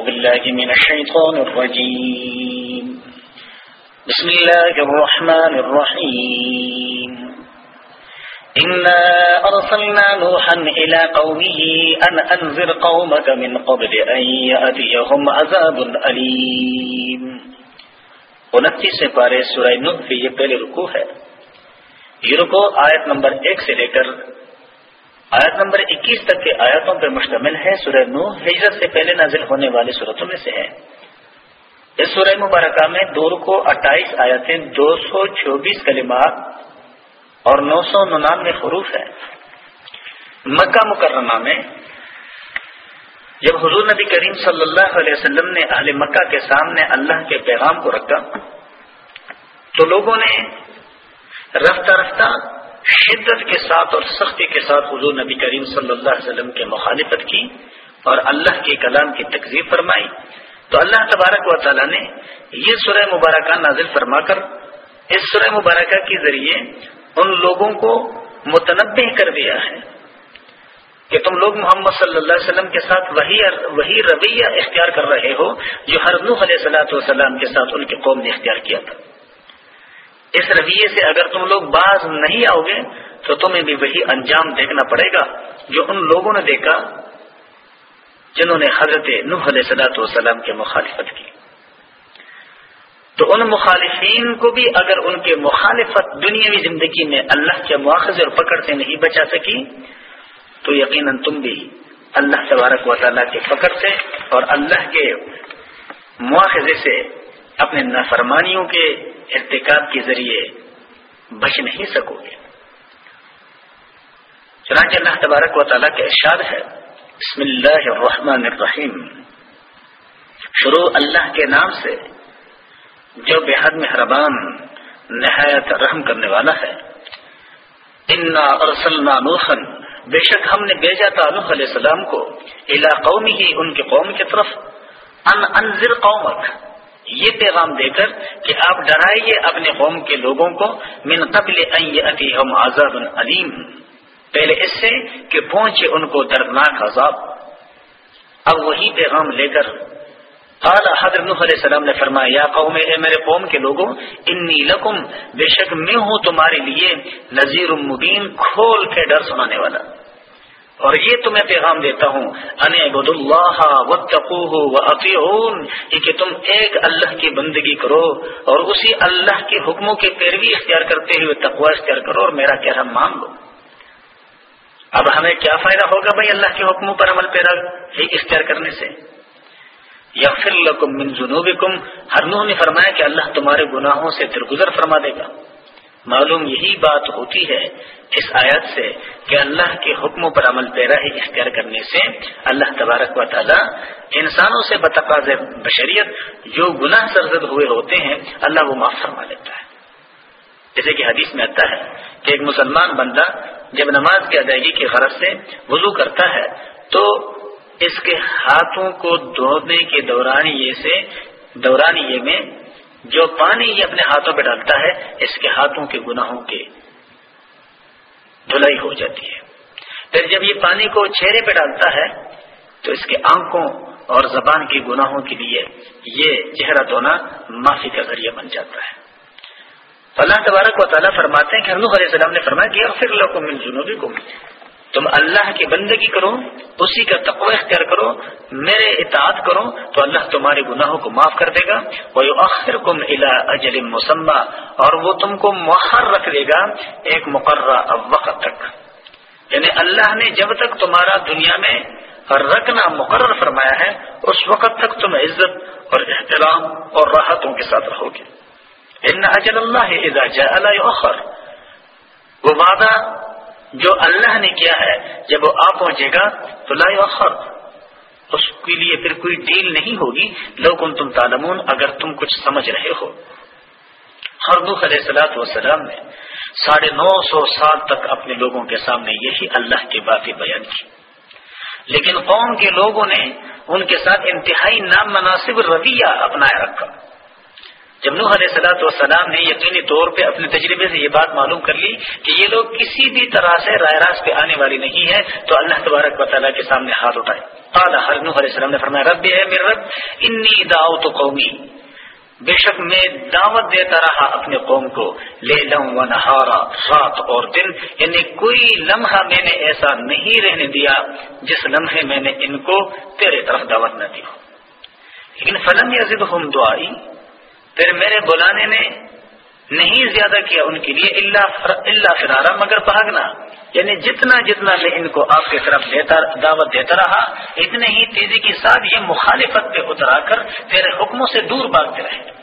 بالله من الشيطان الرجيم. بسم الله الرحمن الرحيم. إنا أرسلنا نوحا إلى قومه أن أنذر قومك من قبل أن يأتيهم عذاب أليم. انتیس سے پارے سورہ نوح کی یہ پہلے رکو ہے. یہ رکو آیت نمبر ایک سے لے کر آیت نمبر اکیس تک کے آیتوں پر مشتمل ہے، سورہ نو ہجرت سے پہلے نازل ہونے والی صورتوں میں سے ہے۔ اس سورہ مبارکہ میں دو رکو اٹھائیس آیتیں، دو سو چوبیس کلمات اور نو سو ننانوے حروف ہے مکہ مکرمہ میں جب حضور نبی کریم صلی اللہ علیہ وسلم نے اہل مکہ کے سامنے اللہ کے پیغام کو رکھا، تو لوگوں نے رفتہ رفتہ شدت کے ساتھ اور سختی کے ساتھ حضور نبی کریم صلی اللہ علیہ وسلم کے مخالفت کی اور اللہ کے کلام کی تقزیب فرمائی۔ تو اللہ تبارک و تعالیٰ نے یہ سورہ مبارکہ نازل فرما کر، اس سورہ مبارکہ کے ذریعے ان لوگوں کو متنوع کر دیا ہے کہ تم لوگ محمد صلی اللہ علیہ وسلم کے ساتھ وہی وہی رویہ اختیار کر رہے ہو، جو ہر نوح علیہ صلاحت والسلام کے ساتھ ان کی قوم نے اختیار کیا تھا۔ اس رویے سے اگر تم لوگ باز نہیں آؤ گے تو تمہیں بھی وہی انجام دیکھنا پڑے گا جو ان لوگوں نے دیکھا جنہوں نے حضرت نوح علیہ صلاحت والسلام کی مخالفت کی۔ تو ان مخالفین کو بھی اگر ان کے مخالفت دنیاوی زندگی میں اللہ کے مواخذ اور پکڑ سے نہیں بچا سکی، تو یقیناً تم بھی اللہ تبارک و تعالیٰ کے پکڑ سے اور اللہ کے مواخذے سے اپنے نافرمانیوں کے ارتکاب کے ذریعے بچ نہیں سکو گے۔ چنانچہ اللہ تبارک و تعالیٰ کا ارشاد ہے، بسم اللہ الرحمن الرحیم۔ شروع اللہ کے نام سے جو بے حد مہربان نہایت رحم کرنے والا ہے۔ انا ارسلنا نوحن بے شک ہم نے بھیجا تھا نوح علیہ السلام کو۔ الا قومی ہی ان کے قوم کی طرف۔ ان انذر قومک یہ پیغام دے کر کہ آپ ڈرائیے اپنے قوم کے لوگوں کو، من قبل ان عذاب علیم۔ پہلے اس سے کہ پہنچے ان کو دردناک عذاب۔ اب وہی پیغام لے کر۔ اعلیٰ حضرت نوح علیہ السلام نے فرمایا، یا قوم، اے میرے قوم کے لوگوں، انی لکم، بے شک میں ہوں تمہارے لیے نذیر مبین، کھول کے ڈر سنانے والا۔ اور یہ تمہیں پیغام دیتا ہوں، ان اللہ و کہ تم ایک اللہ کی بندگی کرو اور اسی اللہ کے حکموں کی پیروی اختیار کرتے ہوئے تقوا اختیار کرو اور میرا کہنا مان لو۔ اب ہمیں کیا فائدہ ہوگا بھائی اللہ کے حکموں پر عمل پیرا اختیار کرنے سے؟ یا پھر لکم من جنوبکم ہر نے فرمایا کہ اللہ تمہارے گناہوں سے درگزر فرما دے گا۔ معلوم یہی بات ہوتی ہے اس آیت سے کہ اللہ کے حکموں پر عمل پیرا ہی اختیار کرنے سے اللہ تبارک و تعالی انسانوں سے بتقاض بشریت جو گناہ سرزد ہوئے ہوتے ہیں، اللہ وہ معاف فرما لیتا ہے۔ جیسے کہ حدیث میں آتا ہے کہ ایک مسلمان بندہ جب نماز کی ادائیگی کی غرض سے وضو کرتا ہے تو اس کے ہاتھوں کو دھونے کے دوران یہ سے دوران یہ میں جو پانی یہ اپنے ہاتھوں پہ ڈالتا ہے، اس کے ہاتھوں کے گناہوں کے دھلائی ہو جاتی ہے۔ پھر جب یہ پانی کو چہرے پہ ڈالتا ہے، تو اس کے آنکھوں اور زبان کے گناہوں کے لیے یہ چہرہ دھونا معافی کا ذریعہ بن جاتا ہے۔ اللہ تبارک و تعالیٰ فرماتے ہیں کہ علیہ السلام نے فرمایا کہ پھر لوگ مل جنوبی کو تم اللہ کی بندگی کرو، اسی کا تقوی اختیار کرو، میرے اطاعت کرو، تو اللہ تمہارے گناہوں کو معاف کر دے گا۔ وہ آخر کم الا اجل مسمہ اور وہ تم کو مؤخر رکھ دے گا ایک مقررہ وقت تک۔ یعنی اللہ نے جب تک تمہارا دنیا میں رکھنا مقرر فرمایا ہے، اس وقت تک تم عزت اور احترام اور راحتوں کے ساتھ رہو گے۔ ان اجل اللہ اذا جاء اللہ وہ وعدہ جو اللہ نے کیا ہے، جب وہ آ پہنچے گا تو لا وخر اس کے لیے پھر کوئی ڈیل نہیں ہوگی۔ لوگ تم تالمون اگر تم کچھ سمجھ رہے ہو۔ ہر علیہ سلاۃ وسلام نے ساڑھے نو سو سال تک اپنے لوگوں کے سامنے یہی اللہ کی باتیں بیان کی۔ لیکن قوم کے لوگوں نے ان کے ساتھ انتہائی نام مناسب رویہ اپنایا رکھا۔ جب نوح علیہ صلاحت والسلام نے یقینی طور پہ اپنے تجربے سے یہ بات معلوم کر لی کہ یہ لوگ کسی بھی طرح سے رائے راست پہ آنے والی نہیں ہے تو اللہ تبارک و تعالیٰ کے سامنے ہاتھ اٹھائے۔ قال نوح علیہ السلام نے فرمایا رب ہے میرے رب، انی دعوت قومی۔ بے شک میں دعوت دیتا رہا اپنے قوم کو لے لوں و نہارا، رات اور دن۔ یعنی کوئی لمحہ میں نے ایسا نہیں رہنے دیا جس لمحے میں نے ان کو تیرے طرف دعوت نہ دی لیکن فلم یزد ہم دعائی۔ پھر میرے بلانے نے نہیں زیادہ کیا ان کے لیے اللہ فرارا، مگر بھاگنا۔ یعنی جتنا جتنا میں ان کو آپ کی طرف دیتا، دعوت دیتا رہا، اتنے ہی تیزی کے ساتھ یہ مخالفت پہ اترا کر تیرے حکموں سے دور بھاگتے رہے۔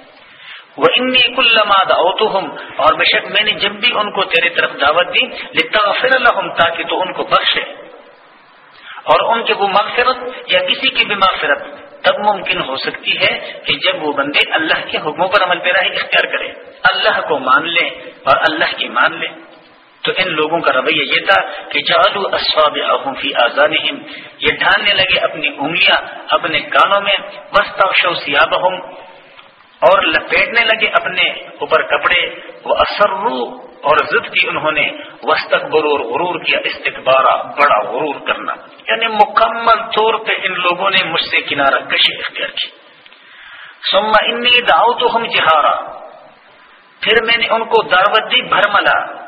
وہ انی کل ہوں اور بے شک میں نے جب بھی ان کو تیری طرف دعوت دی لتا فر الحم تاکہ تو ان کو بخشے اور ان کے وہ مغفرت یا کسی کی بھی مغفرت تب ممکن ہو سکتی ہے کہ جب وہ بندے اللہ کے حکموں پر عمل پیرا اختیار کرے اللہ کو مان لیں اور اللہ کی مان لیں۔ تو ان لوگوں کا رویہ یہ تھا کہ جالو اسواب فی آزان یہ ڈھالنے لگے اپنی انگلیاں اپنے کانوں میں وسط سیاب اور لپیٹنے لگے اپنے اوپر کپڑے۔ وہ اثرو اور ضد کی انہوں نے وسط غرور غرور کیا استقبارہ بڑا غرور کرنا۔ یعنی مکمل طور پہ ان لوگوں نے مجھ سے کنارہ کشی اختیار کی۔ سما انی داؤ تو ہم جہارا پھر میں نے ان کو دعوت دی، بھرملا۔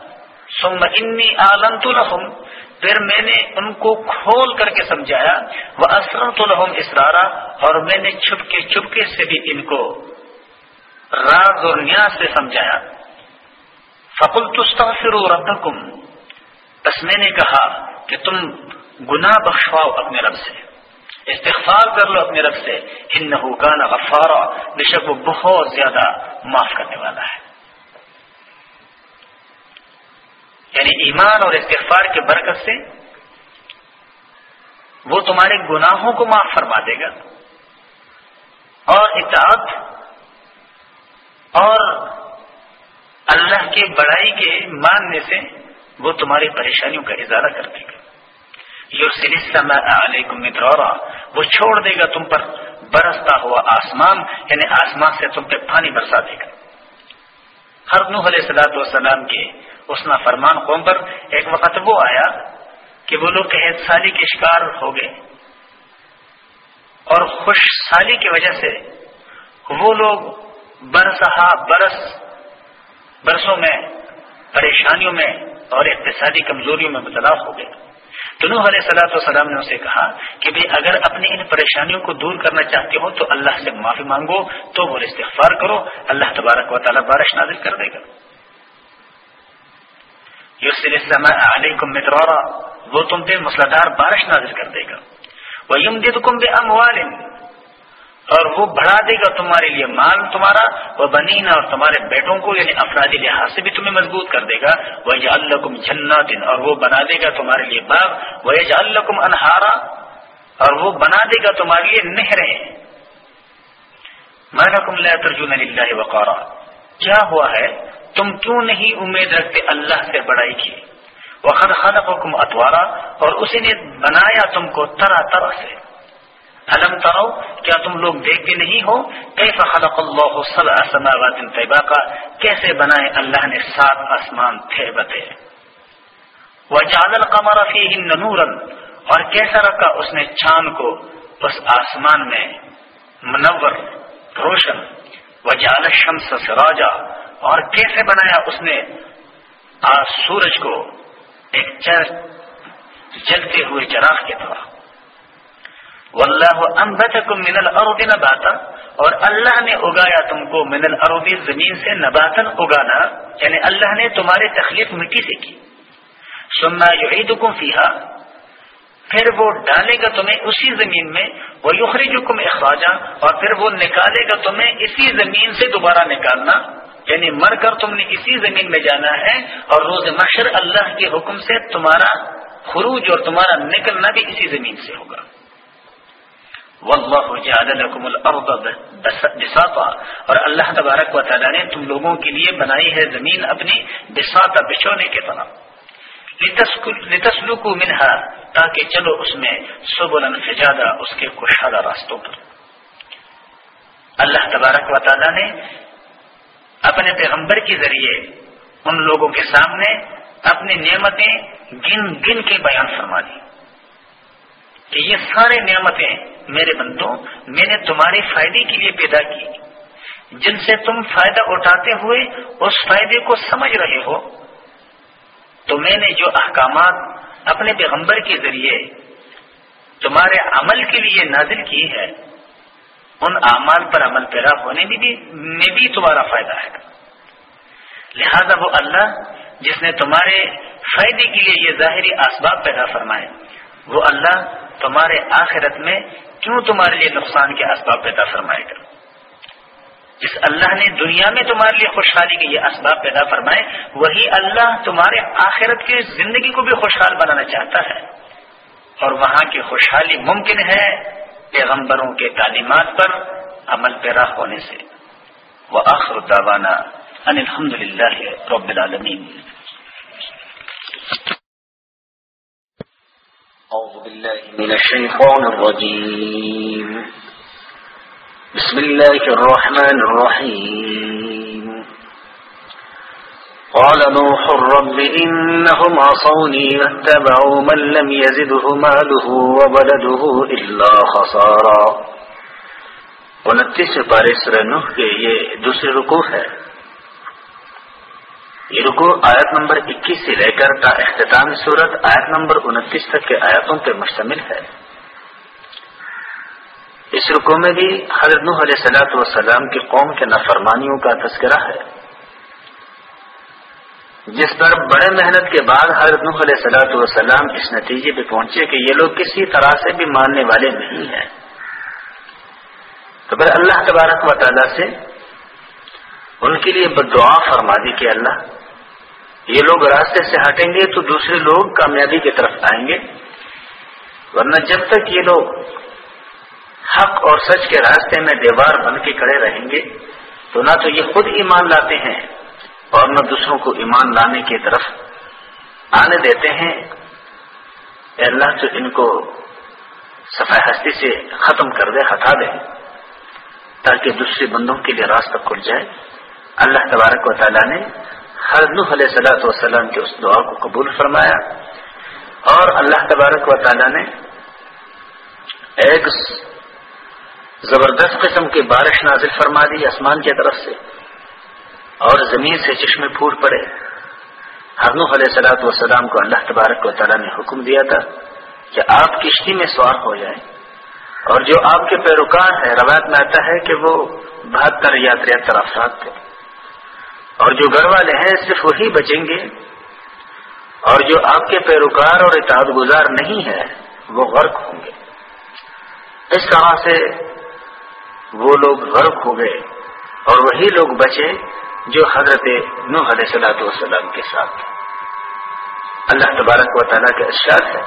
سما انی عالم تو پھر میں نے ان کو کھول کر کے سمجھایا وہ اسرم تو لحم اسرارا اور میں نے چھپکے چھپکے سے بھی ان کو راز اور نیاز سے سمجھایا۔ فقل تستغفروا ربکم بس میں نے کہا کہ تم گناہ بخشواؤ اپنے رب سے۔ استغفار کر لو اپنے رب سے۔ ان کان غفارا۔ بے شک وہ بہت زیادہ معاف کرنے والا ہے۔ یعنی ایمان اور استغفار کے برکت سے وہ تمہارے گناہوں کو معاف فرما دے گا۔ اور اطاعت اور اللہ کے بڑائی کے ماننے سے وہ تمہاری پریشانیوں کا اظہار کر دے گا۔ یو علیکم مدرورا وہ چھوڑ دے گا تم پر برستا ہوا آسمان یعنی آسمان سے تم پہ پانی برسا دے گا۔ ہر نوح علیہ سلاۃ والسلام کے اسنا فرمان قوم پر ایک وقت وہ آیا کہ وہ لوگ قحط سالی کے شکار ہو گئے۔ اور خوش سالی کی وجہ سے وہ لوگ برسہا برس برسوں میں، پریشانیوں میں اور اقتصادی کمزوریوں میں مبتلا ہو گئے۔ دونوں علیہ صلاح وسلام نے اسے کہا کہ بھائی اگر اپنی ان پریشانیوں کو دور کرنا چاہتے ہو تو اللہ سے معافی مانگو، تو وہ استغفار کرو، اللہ تبارک و تعالیٰ بارش نازل کر دے گا۔ یوسل علیکم مترورا وہ تم پہ مسلادار بارش نازل کر دے گا۔ وہ یم دد کم بے اور وہ بڑھا دے گا تمہارے لیے مال تمہارا، وہ بنی اور تمہارے بیٹوں کو یعنی افرادی لحاظ سے بھی تمہیں مضبوط کر دے گا۔ وہ الکم دن اور وہ بنا دے گا تمہارے لیے باغ۔ وہ الکم انہارا اور وہ بنا دے گا تمہارے لیے نہریں۔ محرکم اللہ ترجن اللہ وقارا۔ کیا ہوا ہے؟ تم کیوں نہیں امید رکھتے اللہ سے بڑائی کی؟ وہ خد اتوارا اور اسی نے بنایا تم کو طرح طرح سے۔ علم ترو، کیا تم لوگ دیکھتے نہیں ہو؟ کیسا خلق اللہ سبع سماوات طیباقا کیسے بنائے اللہ نے سات آسمان تھے بتے وجعل القمر فیہن نورا اور کیسا رکھا اس نے چاند کو؟ اس آسمان میں منور، روشن۔ وجعل الشمس سراجا، اور کیسے بنایا اس نے آج سورج کو؟ ایک جلتے ہوئے چراغ کے طرح واللہ انبتکم من الارض نباتا اور اللہ نے اگایا تم کو من الارض زمین سے نباتن اگانا یعنی اللہ نے تمہاری تخلیق مٹی سے کی۔ سننا یعیدکم فیہا، پھر وہ ڈالے گا تمہیں اسی زمین میں وہ یخرجکم اخراجا، اور پھر وہ نکالے گا تمہیں اسی زمین سے دوبارہ نکالنا۔ یعنی مر کر تم نے اسی زمین میں جانا ہے، اور روز مشر اللہ کے حکم سے تمہارا خروج اور تمہارا نکلنا بھی اسی زمین سے ہوگا۔ الارض بساطا۔ اور اللہ تبارک و تعالی نے تم لوگوں کے لیے بنائی ہے زمین اپنی بساطا بچونے کے طرح۔ لتسلکو منہا تاکہ چلو اس میں سبلا فجادا اس کے کشادہ راستوں پر۔ اللہ تبارک و تعالی نے اپنے پیغمبر کے ذریعے ان لوگوں کے سامنے اپنی نعمتیں گن گن کے بیان فرما دی۔ کہ یہ سارے نعمتیں میرے بندوں، میں نے تمہارے فائدے کے لیے پیدا کی۔ جن سے تم فائدہ اٹھاتے ہوئے اس فائدے کو سمجھ رہے ہو، تو میں نے جو احکامات اپنے پیغمبر کے ذریعے تمہارے عمل کے لیے نازل کی ہے، ان اعمال پر عمل پیرا ہونے میں بھی میں بھی تمہارا فائدہ ہے۔ لہذا وہ اللہ، جس نے تمہارے فائدے کے لیے یہ ظاہری اسباب پیدا فرمائے، وہ اللہ تمہارے آخرت میں کیوں تمہارے لیے نقصان کے اسباب پیدا فرمائے گا جس اللہ نے دنیا میں تمہارے لیے خوشحالی کے یہ اسباب پیدا فرمائے، وہی اللہ تمہارے آخرت کی زندگی کو بھی خوشحال بنانا چاہتا ہے۔ اور وہاں کی خوشحالی ممکن ہے پیغمبروں کے تعلیمات پر عمل پیرا ہونے سے۔ وہ آخر داوانا الحمد للہ رب العالمین۔ أعوذ بالله من الشيطان الرجيم. بسم الله الرحمن الرحيم. قال نوح رب إنهم عصوني واتبعوا من لم يزده ماله وبلده إلا خسارا. انتیس پارے سر نوح کے یہ دوسرے رکوع ہے۔ یہ رکو آیت نمبر اکیس سے لے کر تا اختتام صورت آیت نمبر انتیس تک کے آیتوں پر مشتمل ہے۔ اس رکو میں بھی حضرت نوح علیہ سلاۃ وسلام کی قوم کے نافرمانیوں کا تذکرہ ہے۔ جس پر بڑے محنت کے بعد حضرت نوح علیہ سلاۃ وسلام اس نتیجے پہ پہنچے کہ یہ لوگ کسی طرح سے بھی ماننے والے نہیں ہیں۔ تو پھر اللہ تبارک و تعالیٰ سے ان کے لیے بدعا فرما دی کہ اللہ، یہ لوگ راستے سے ہٹیں گے تو دوسرے لوگ کامیابی کی طرف آئیں گے۔ ورنہ جب تک یہ لوگ حق اور سچ کے راستے میں دیوار بن کے کھڑے رہیں گے، تو نہ تو یہ خود ایمان لاتے ہیں اور نہ دوسروں کو ایمان لانے کی طرف آنے دیتے ہیں۔ اے اللہ، تو ان کو صفائی ہستی سے ختم کر دے، ہٹا دے، تاکہ دوسرے بندوں کے لیے راستہ کھل جائے۔ اللہ تبارک و تعالیٰ نے نوح علیہ صلاحت وسلم کے اس دعا کو قبول فرمایا اور اللہ تبارک و تعالیٰ نے ایک زبردست قسم کی بارش نازل فرما دی آسمان کی طرف سے اور زمین سے چشمے پھوٹ پڑے۔ ہرنوح علیہ سلاۃ والسلام کو اللہ تبارک و تعالیٰ نے حکم دیا تھا کہ آپ کشتی میں سوار ہو جائیں۔ اور جو آپ کے پیروکار ہے روایت میں آتا ہے کہ وہ بہتر یا تریہتر افراد تھے۔ اور جو گھر والے ہیں صرف وہی بچیں گے۔ اور جو آپ کے پیروکار اور اتحاد گزار نہیں ہے، وہ غرق ہوں گے۔ اس طرح سے وہ لوگ غرق ہو گئے اور وہی لوگ بچے جو حضرت نوح علیہ صلاحت والسلام کے ساتھ اللہ تبارک و تعالیٰ کے اشار ہے۔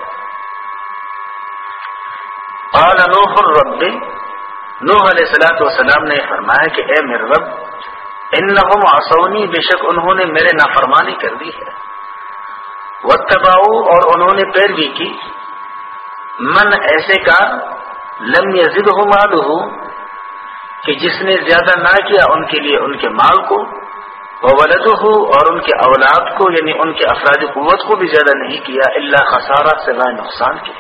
اور نوح الرب، نوح علیہ صلاحت والسلام نے فرمایا کہ اے میرے رب ان آسونی بے شک انہوں نے میرے نافرمانی کر دی ہے۔ وہ تباؤ اور انہوں نے پیروی کی۔ من ایسے کا لم یزد ہو مال ہو کہ جس نے زیادہ نہ کیا ان کے لیے ان کے مال کو وہ ولد ہو اور ان کے اولاد کو یعنی ان کے افراد قوت کو بھی زیادہ نہیں کیا اللہ خسارہ سے نقصان کے۔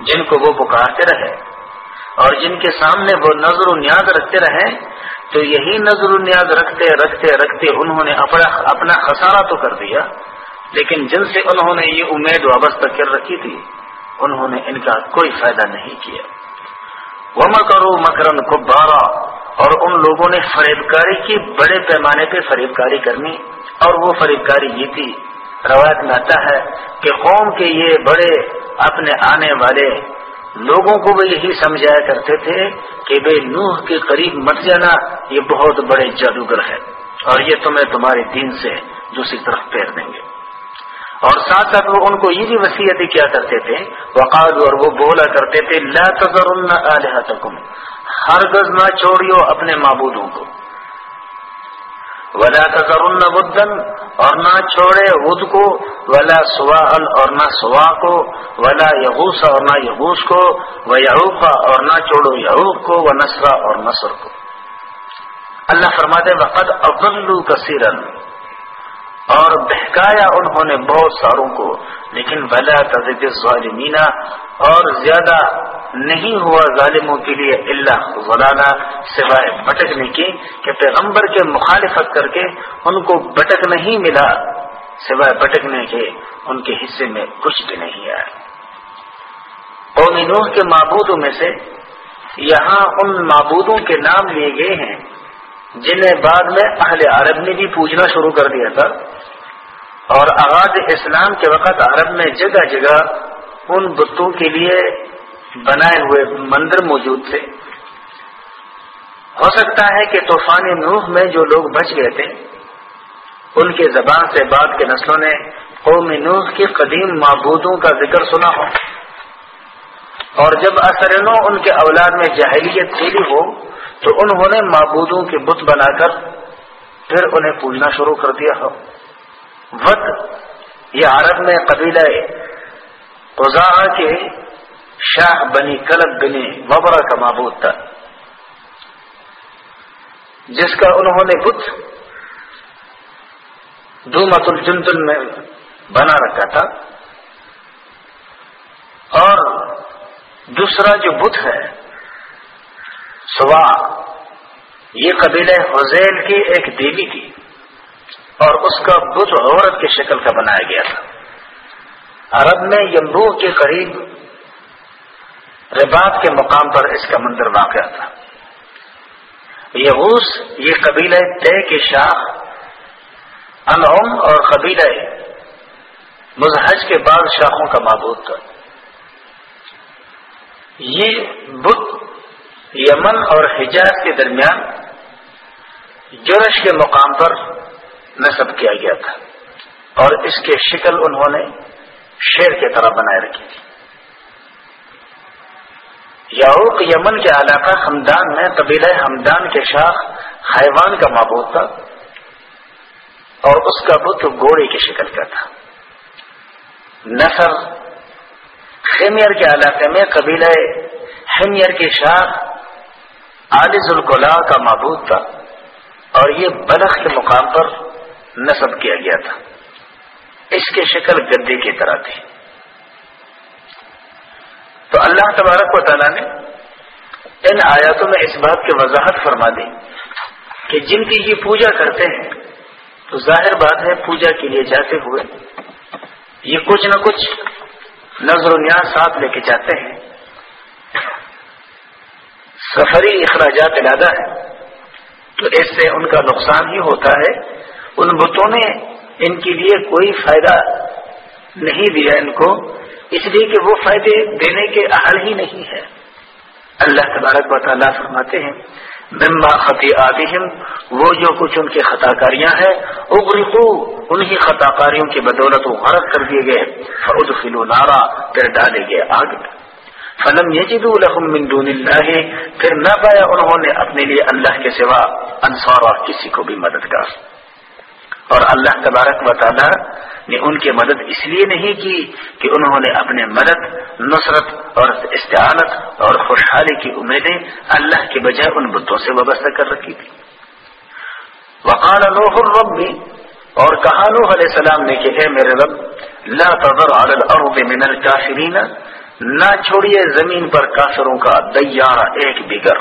جن کو وہ پکارتے رہے، اور جن کے سامنے وہ نظر و نیاز رکھتے رہے تو یہی نظر و نیاز رکھتے رکھتے رکھتے انہوں نے اپنا اپنا خسارہ تو کر دیا، لیکن جن سے انہوں نے یہ امید وابستہ کر رکھی تھی، انہوں نے ان کا کوئی فائدہ نہیں کیا۔ وہ مکرو مکرن کو اور ان لوگوں نے فریب کاری کی، بڑے پیمانے پہ فریب کاری کرنی، اور وہ فریب کاری یہ تھی، روایت میں آتا ہے کہ قوم کے یہ بڑے اپنے آنے والے لوگوں کو وہ یہی سمجھایا کرتے تھے کہ بے نوح کے قریب مت جانا، یہ بہت بڑے جادوگر ہے اور یہ تمہیں تمہارے دین سے دوسری طرف پھیر دیں گے۔ اور ساتھ ساتھ وہ ان کو یہ بھی وسیعتیں کیا کرتے تھے وقاد اور وہ بولا کرتے تھے، لا تذر ہر گز نہ چھوڑیو اپنے معبودوں کو۔ ولا تذرن بدن اور نہ چھوڑے ود کو، ولا سواہل اور نہ سوا کو، ولا یغوس اور نہ یغوس کو وہ یعوقا اور نہ چھوڑو یعوق کو وہ نسرا اور نصر کو۔ اللہ فرماتے وقت ابلو کثیرن اور بہکایا انہوں نے بہت ساروں کو، لیکن بلا تذب ظالمینا اور زیادہ نہیں ہوا ظالموں کے لیے اللہ غلانہ سوائے بٹکنے کی کہ پیغمبر کے مخالفت کر کے ان کو بٹک نہیں ملا، سوائے بٹکنے کے ان کے حصے میں کچھ بھی نہیں آیا قوم نوح کے معبودوں میں سے یہاں ان معبودوں کے نام لیے گئے ہیں، جنہیں بعد میں اہل عرب نے بھی پوچھنا شروع کر دیا تھا۔ اور آغاز اسلام کے وقت عرب میں جگہ جگہ ان بتوں کے لیے بنائے ہوئے مندر موجود تھے۔ ہو سکتا ہے کہ طوفان نوح میں جو لوگ بچ گئے تھے، ان کے زبان سے بعد کے نسلوں نے قوم نوح کے قدیم معبودوں کا ذکر سنا ہو۔ اور جب اثرنوں ان کے اولاد میں جاہلیت پھیلی ہو، تو انہوں نے معبودوں کے بت بنا کر پھر انہیں پوجنا شروع کر دیا ہو۔ وط یہ عرب میں قبیلہ قزا کے شاہ بنی کلب بنی وبرا کا معبود تھا۔ جس کا انہوں نے بت دو مت میں بنا رکھا تھا۔ اور دوسرا جو بت ہے سوا یہ قبیلہ حزیل کی ایک دیوی تھی۔ اور اس کا بت عورت کی شکل کا بنایا گیا تھا۔ عرب میں یمبو کے قریب رباب کے مقام پر اس کا مندر واقع تھا۔ یہوس یہ قبیلہ طے کے شاہ انعم اور قبیلہ مزحج کے بعد شاخوں کا معبود تھا۔ یہ بت، یمن اور حجاز کے درمیان جرش کے مقام پر نصب کیا گیا تھا اور اس کے شکل انہوں نے شیر کی طرح بنائے رکھی تھی۔ یاوق یمن کے علاقہ ہمدان میں، قبیلہ ہمدان کے شاخ حیوان کا معبود تھا اور اس کا بت گوڑے کی شکل کا تھا۔ نثر خیمیر کے علاقے میں، قبیلہ حمیر کے شاخ عالض القلا کا معبود تھا اور یہ بلخ کے مقام پر نصب کیا گیا تھا۔ اس کی شکل گدے کی طرح تھی۔ تو اللہ تبارک و تعالیٰ نے ان آیاتوں میں اس بات کی وضاحت فرما دی کہ جن کی یہ پوجا کرتے ہیں، تو ظاہر بات ہے پوجا کے لیے جاتے ہوئے یہ کچھ نہ کچھ نظر و نیاز ساتھ لے کے جاتے ہیں۔ سفری اخراجات ارادہ ہے تو اس سے ان کا نقصان ہی ہوتا ہے۔ ان بتوں نے ان کے لیے کوئی فائدہ نہیں دیا ان کو۔ اس لیے کہ وہ فائدے دینے کے اہل ہی نہیں ہے اللہ تبارک و تعالیٰ فرماتے ہیں، مما خطی آدم وہ جو کچھ ان کی خطا کاریاں ہیں اغرقو انہی خطا کاریوں کی بدولت وہ غرق کر دیے گئے فعود فلو نارا، پھر ڈالے گئے آگ۔ فلم یجد لهم من دون اللہ پھر نہ پایا انہوں نے اپنے لیے اللہ کے سوا انصار اور کسی کو بھی مددگار۔ اور اللہ تبارک و تعالی نے ان کی مدد اس لیے نہیں کی کہ انہوں نے اپنے مدد، نصرت اور استعانت اور خوشحالی کی امیدیں اللہ کے بجائے ان بتوں سے وابستہ کر رکھی تھی وقال نوح الرب، اور کہا نوح علیہ السلام نے کہ اے میرے رب، لا تذر على الارض من الكافرین، نہ چھوڑیے زمین پر کافروں کا دیارہ ایک بگر۔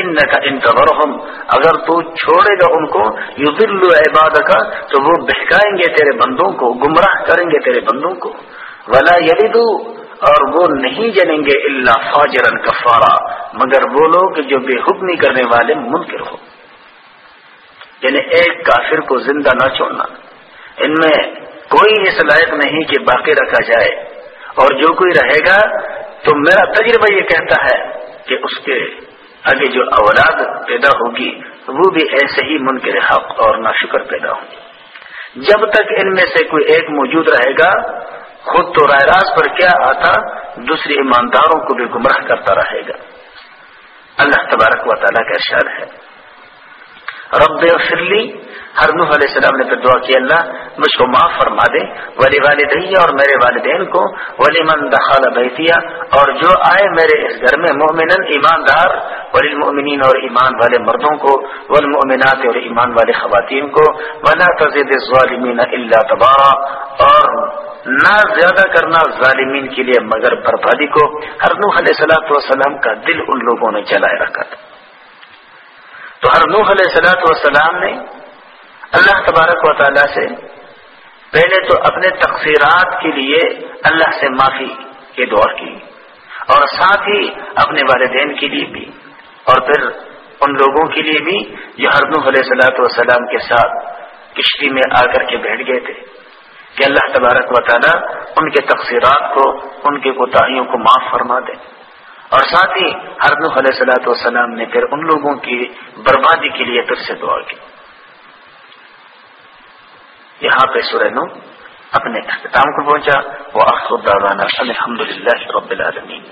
ان کا انتظر اگر تو چھوڑے گا ان کو یو دلو عباد کا تو وہ بہکائیں گے تیرے بندوں کو، گمراہ کریں گے تیرے بندوں کو۔ ولا یلدو، اور وہ نہیں جنیں گے اللہ فاجرن کفارا، مگر وہ لوگ جو بے حکمی کرنے والے منکر ہو یعنی ایک کافر کو زندہ نہ چھوڑنا۔ ان میں کوئی اس لائق نہیں کہ باقی رکھا جائے۔ اور جو کوئی رہے گا، تو میرا تجربہ یہ کہتا ہے کہ اس کے آگے جو اولاد پیدا ہوگی، وہ بھی ایسے ہی منکر حق اور ناشکر پیدا ہوگی جب تک ان میں سے کوئی ایک موجود رہے گا، خود تو رائے راز پر کیا آتا، دوسری ایمانداروں کو بھی گمراہ کرتا رہے گا۔ اللہ تبارک و تعالیٰ کا ارشاد ہے۔ رب فرلی ہر نوح علیہ السلام نے پھر دعا کی، اللہ مجھ کو معاف فرما دے۔ ولی والدیہ اور میرے والدین کو، ولی من دخل بیتیا۔ اور جو آئے میرے اس گھر میں مومن ایماندار۔ ولی المؤمنین اور ایمان والے مردوں کو، والمؤمنات اور ایمان والے خواتین کو۔ ولا تزید الظالمین الا تبارا۔ اور نہ زیادہ کرنا ظالمین کے لیے مگر بربادی کو۔ ہر نوح علیہ السلام والسلام کا دل ان لوگوں نے چلائے رکھا تھا۔ تو ہر نوح علیہ السلاۃ والسلام نے اللہ تبارک و تعالیٰ سے پہلے تو اپنے تقسیرات کے لیے اللہ سے معافی کی دعا کی اور ساتھ ہی اپنے والدین کے لیے بھی اور پھر ان لوگوں کے لیے بھی جو ہرن علیہ صلاحت والسلام کے ساتھ کشتی میں آ کر کے بیٹھ گئے تھے کہ اللہ تبارک و تعالیٰ ان کے تقسیرات کو، ان کے کوتاہیوں کو معاف فرما دے۔ اور ساتھ ہی ہرن علیہ صلاحت والسلام نے پھر ان لوگوں کی بربادی کے لیے پھر سے دعا کی۔ یہاں پہ سورہ نو اپنے اختتام کو پہنچا۔ وہ الحمد للہ رب العالمین